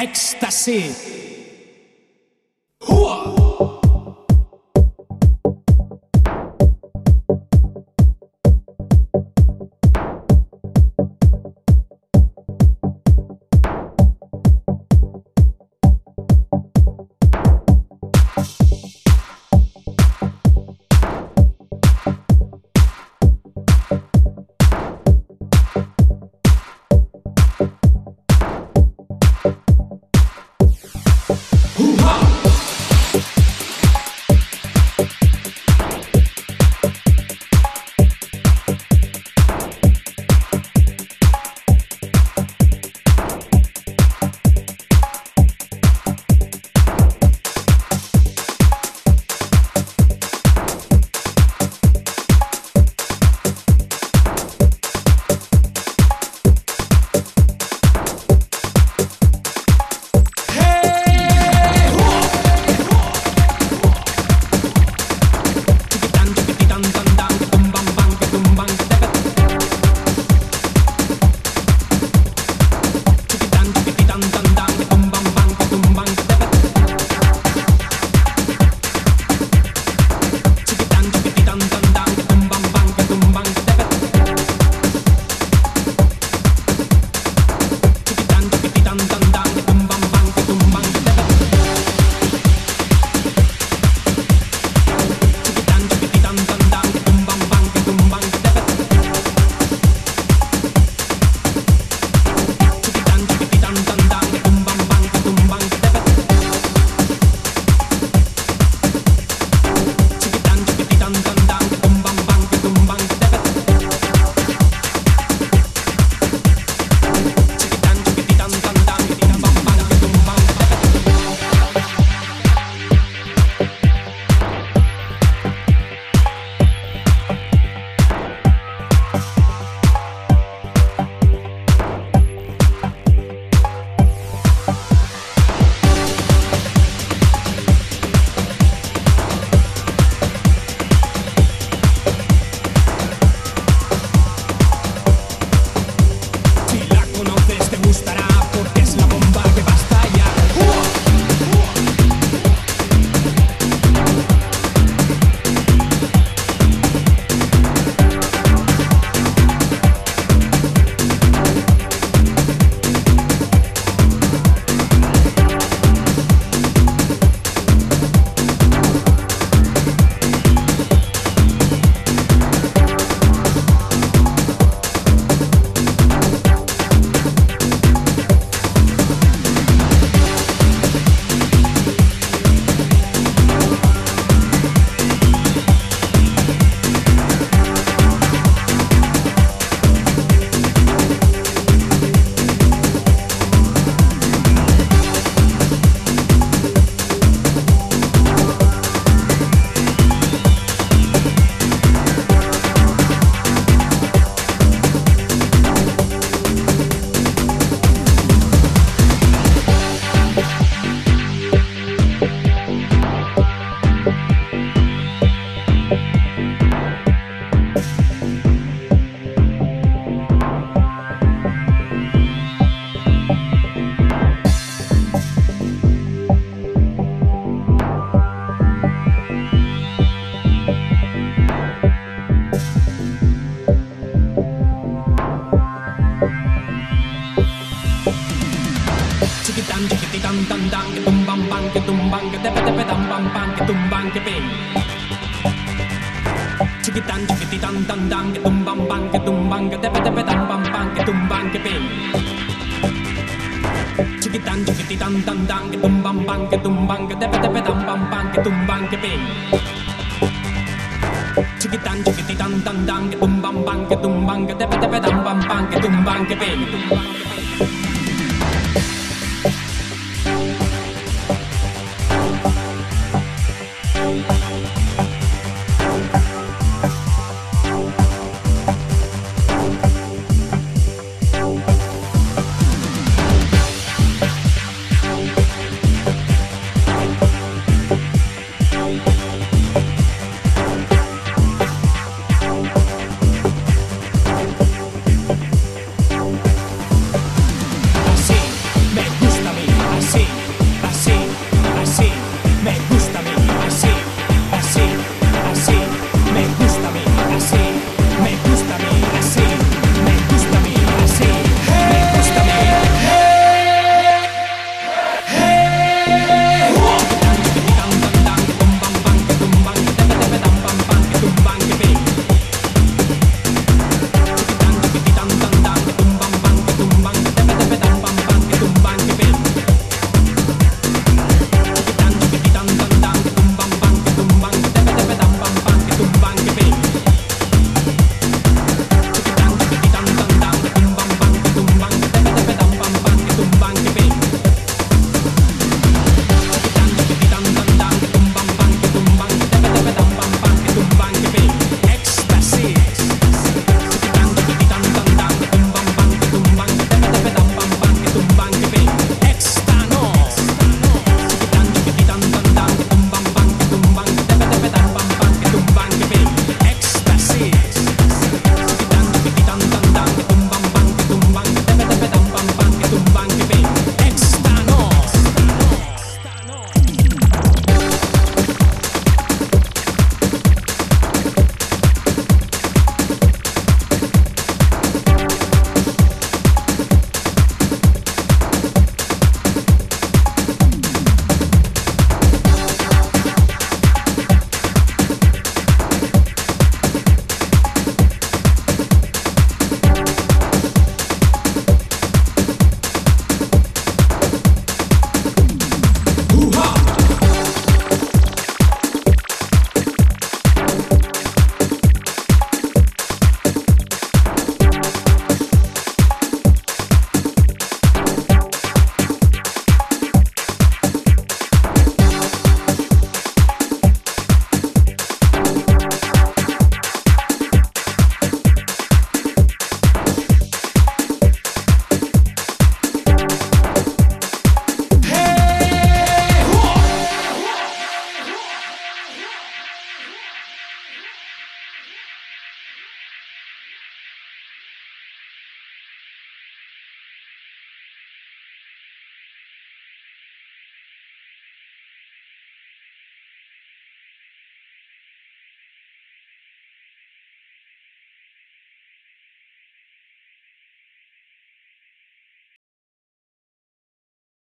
ecstasy. que tumban, que ping. Chiquitán, chiquititán, tan, tan, que tumban, pan, que tumban, que tepe, tepe, tan, pan, pan, que tumban, que ping. Chiquitán, chiquititán, tan, tan, que tumban, pan, que tumban, que tepe, tepe, tan, pan, pan, que tumban, que ping. Chiquitán, chiquititán, tan, tan, que tumban, pan, que tumban, que tepe, tepe, tan, pan, pan, que tumban, que ping.